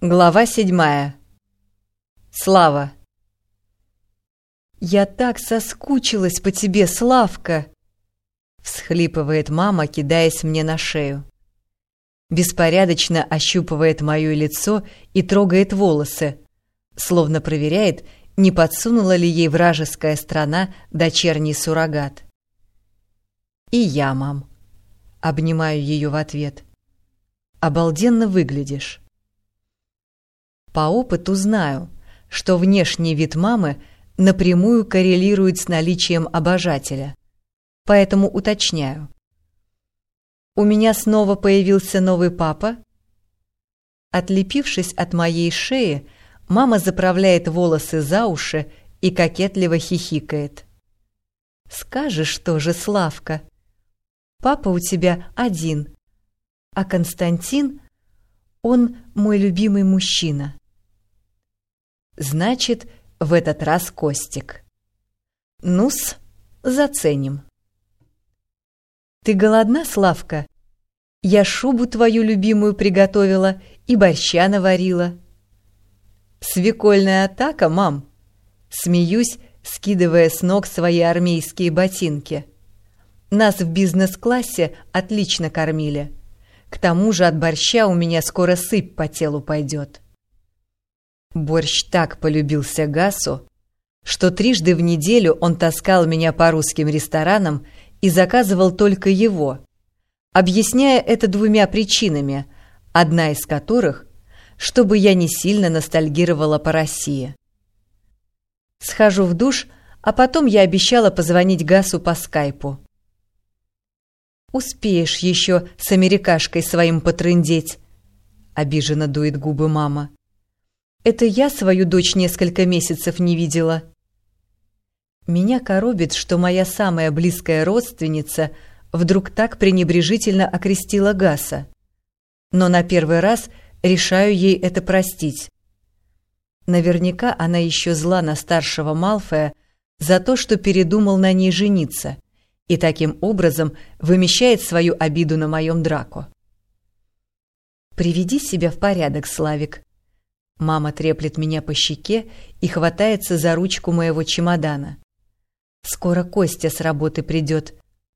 Глава седьмая. Слава. «Я так соскучилась по тебе, Славка!» всхлипывает мама, кидаясь мне на шею. Беспорядочно ощупывает моё лицо и трогает волосы, словно проверяет, не подсунула ли ей вражеская страна дочерний суррогат. «И я, мам», — обнимаю её в ответ. «Обалденно выглядишь». По опыту знаю, что внешний вид мамы напрямую коррелирует с наличием обожателя. Поэтому уточняю. У меня снова появился новый папа? Отлепившись от моей шеи, мама заправляет волосы за уши и кокетливо хихикает. «Скажешь тоже, Славка, папа у тебя один, а Константин, он мой любимый мужчина». Значит, в этот раз Костик. Ну-с, заценим. Ты голодна, Славка? Я шубу твою любимую приготовила и борща наварила. Свекольная атака, мам. Смеюсь, скидывая с ног свои армейские ботинки. Нас в бизнес-классе отлично кормили. К тому же от борща у меня скоро сыпь по телу пойдет. Борщ так полюбился Гасу, что трижды в неделю он таскал меня по русским ресторанам и заказывал только его, объясняя это двумя причинами, одна из которых – чтобы я не сильно ностальгировала по России. Схожу в душ, а потом я обещала позвонить Гасу по скайпу. «Успеешь еще с америкашкой своим потрындеть», — обиженно дует губы мама. Это я свою дочь несколько месяцев не видела. Меня коробит, что моя самая близкая родственница вдруг так пренебрежительно окрестила Гаса. Но на первый раз решаю ей это простить. Наверняка она еще зла на старшего Малфоя за то, что передумал на ней жениться, и таким образом вымещает свою обиду на моем драку. «Приведи себя в порядок, Славик», Мама треплет меня по щеке и хватается за ручку моего чемодана. «Скоро Костя с работы придет.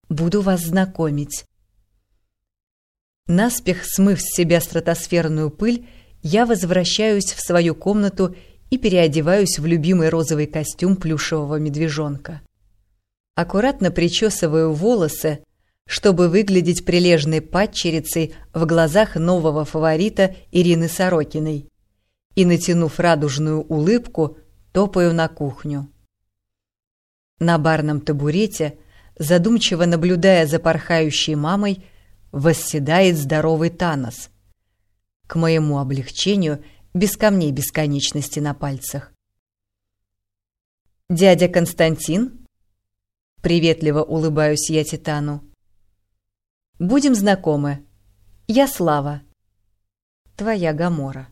Буду вас знакомить». Наспех смыв с себя стратосферную пыль, я возвращаюсь в свою комнату и переодеваюсь в любимый розовый костюм плюшевого медвежонка. Аккуратно причесываю волосы, чтобы выглядеть прилежной падчерицей в глазах нового фаворита Ирины Сорокиной и, натянув радужную улыбку, топаю на кухню. На барном табурете, задумчиво наблюдая за порхающей мамой, восседает здоровый Танос. К моему облегчению без камней бесконечности на пальцах. «Дядя Константин?» Приветливо улыбаюсь я Титану. «Будем знакомы. Я Слава. Твоя Гамора».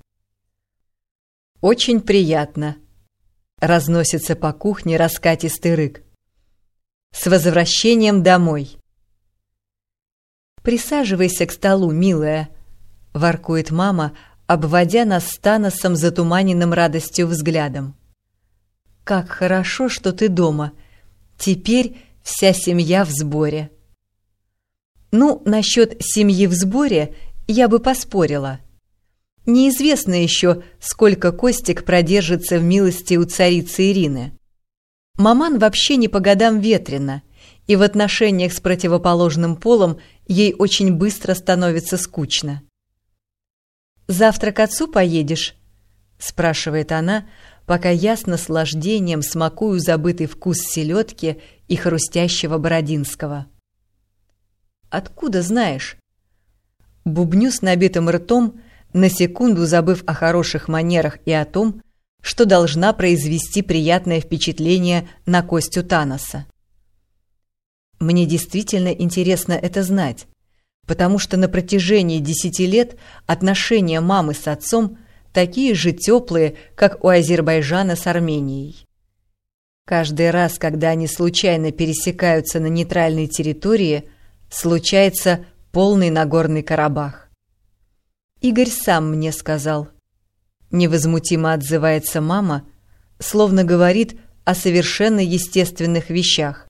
«Очень приятно», — разносится по кухне раскатистый рык. «С возвращением домой!» «Присаживайся к столу, милая», — воркует мама, обводя нас с Таносом затуманенным радостью взглядом. «Как хорошо, что ты дома. Теперь вся семья в сборе». Ну, насчет семьи в сборе я бы поспорила — Неизвестно еще, сколько Костик продержится в милости у царицы Ирины. Маман вообще не по годам ветрена, и в отношениях с противоположным полом ей очень быстро становится скучно. «Завтра к отцу поедешь?» – спрашивает она, пока я с наслаждением смакую забытый вкус селедки и хрустящего бородинского. «Откуда знаешь?» Бубню с набитым ртом – на секунду забыв о хороших манерах и о том, что должна произвести приятное впечатление на Костю Таноса. Мне действительно интересно это знать, потому что на протяжении десяти лет отношения мамы с отцом такие же теплые, как у Азербайджана с Арменией. Каждый раз, когда они случайно пересекаются на нейтральной территории, случается полный Нагорный Карабах. Игорь сам мне сказал. невозмутимо отзывается мама, словно говорит о совершенно естественных вещах.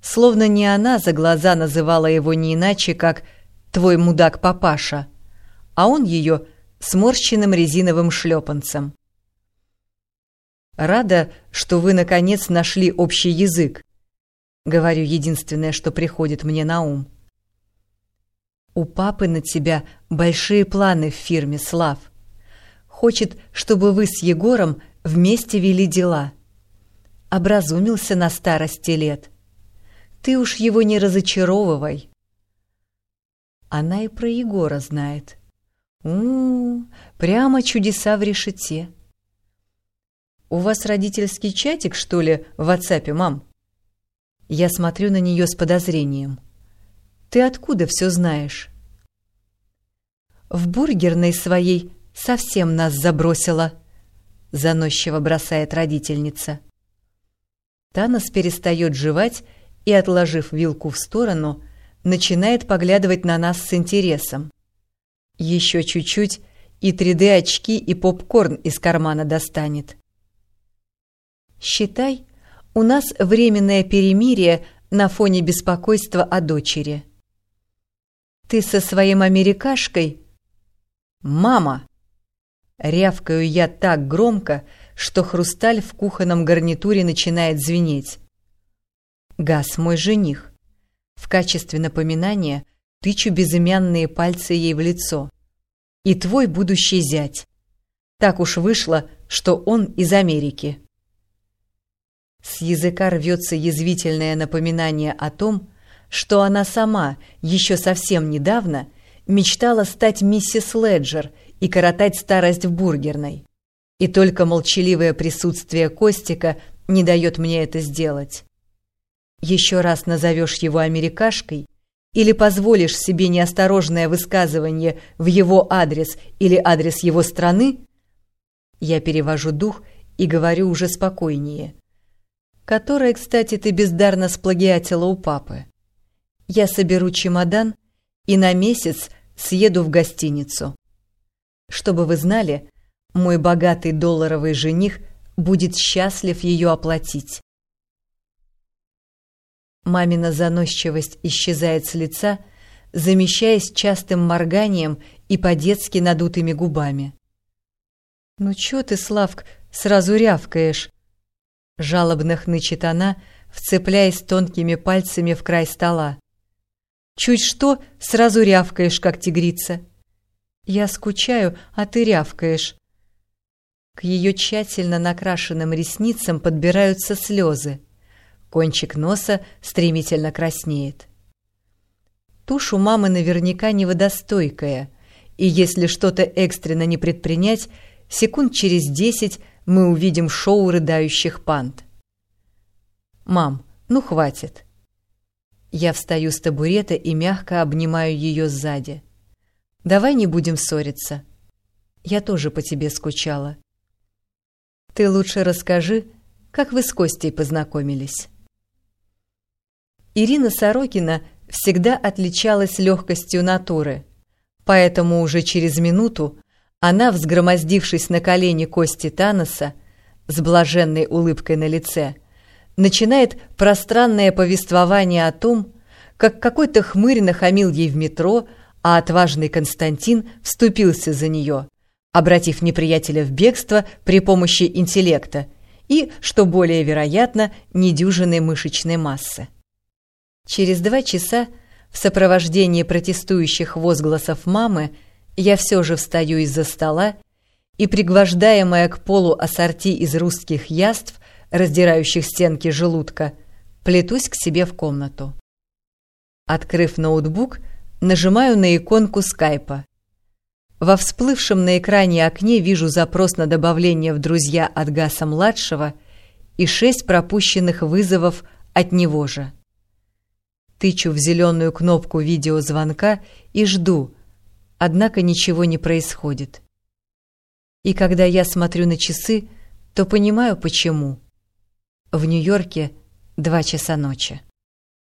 Словно не она за глаза называла его не иначе, как «твой мудак-папаша», а он ее сморщенным резиновым шлепанцем. «Рада, что вы, наконец, нашли общий язык», — говорю единственное, что приходит мне на ум. «У папы на тебя большие планы в фирме, Слав. Хочет, чтобы вы с Егором вместе вели дела. Образумился на старости лет. Ты уж его не разочаровывай». Она и про Егора знает. у, -у, -у прямо чудеса в решете. «У вас родительский чатик, что ли, в WhatsApp, мам?» Я смотрю на нее с подозрением. «Ты откуда все знаешь?» «В бургерной своей совсем нас забросила», — заносчиво бросает родительница. Танос перестает жевать и, отложив вилку в сторону, начинает поглядывать на нас с интересом. Еще чуть-чуть, и 3D-очки и попкорн из кармана достанет. Считай, у нас временное перемирие на фоне беспокойства о дочери. Ты со своим америкашкой... Мама! Рявкаю я так громко, что хрусталь в кухонном гарнитуре начинает звенеть. Газ мой жених. В качестве напоминания тычу безымянные пальцы ей в лицо. И твой будущий зять. Так уж вышло, что он из Америки. С языка рвется язвительное напоминание о том, что она сама еще совсем недавно мечтала стать миссис Леджер и коротать старость в бургерной. И только молчаливое присутствие Костика не дает мне это сделать. Еще раз назовешь его америкашкой или позволишь себе неосторожное высказывание в его адрес или адрес его страны, я перевожу дух и говорю уже спокойнее которое, кстати, ты бездарно сплагиатила у папы. Я соберу чемодан и на месяц съеду в гостиницу. Чтобы вы знали, мой богатый долларовый жених будет счастлив ее оплатить. Мамина заносчивость исчезает с лица, замещаясь частым морганием и по-детски надутыми губами. «Ну чё ты, Славк, сразу рявкаешь?» Жалобно хнычет она, вцепляясь тонкими пальцами в край стола. Чуть что, сразу рявкаешь, как тигрица. Я скучаю, а ты рявкаешь. К ее тщательно накрашенным ресницам подбираются слезы. Кончик носа стремительно краснеет. Тушь у мамы наверняка неводостойкая, и если что-то экстренно не предпринять, секунд через десять мы увидим шоу рыдающих панд. «Мам, ну хватит!» Я встаю с табурета и мягко обнимаю ее сзади. «Давай не будем ссориться. Я тоже по тебе скучала. Ты лучше расскажи, как вы с Костей познакомились». Ирина Сорокина всегда отличалась легкостью натуры, поэтому уже через минуту она, взгромоздившись на колени кости Таноса, с блаженной улыбкой на лице, начинает пространное повествование о том, как какой-то хмырь нахамил ей в метро, а отважный Константин вступился за нее, обратив неприятеля в бегство при помощи интеллекта и, что более вероятно, недюжинной мышечной массы. Через два часа в сопровождении протестующих возгласов мамы я все же встаю из-за стола и, пригвождаемая к полу ассорти из русских яств, раздирающих стенки желудка, плетусь к себе в комнату. Открыв ноутбук, нажимаю на иконку скайпа. Во всплывшем на экране окне вижу запрос на добавление в друзья от Гаса-младшего и шесть пропущенных вызовов от него же. Тычу в зеленую кнопку видеозвонка и жду – Однако ничего не происходит. И когда я смотрю на часы, то понимаю, почему. В Нью-Йорке два часа ночи.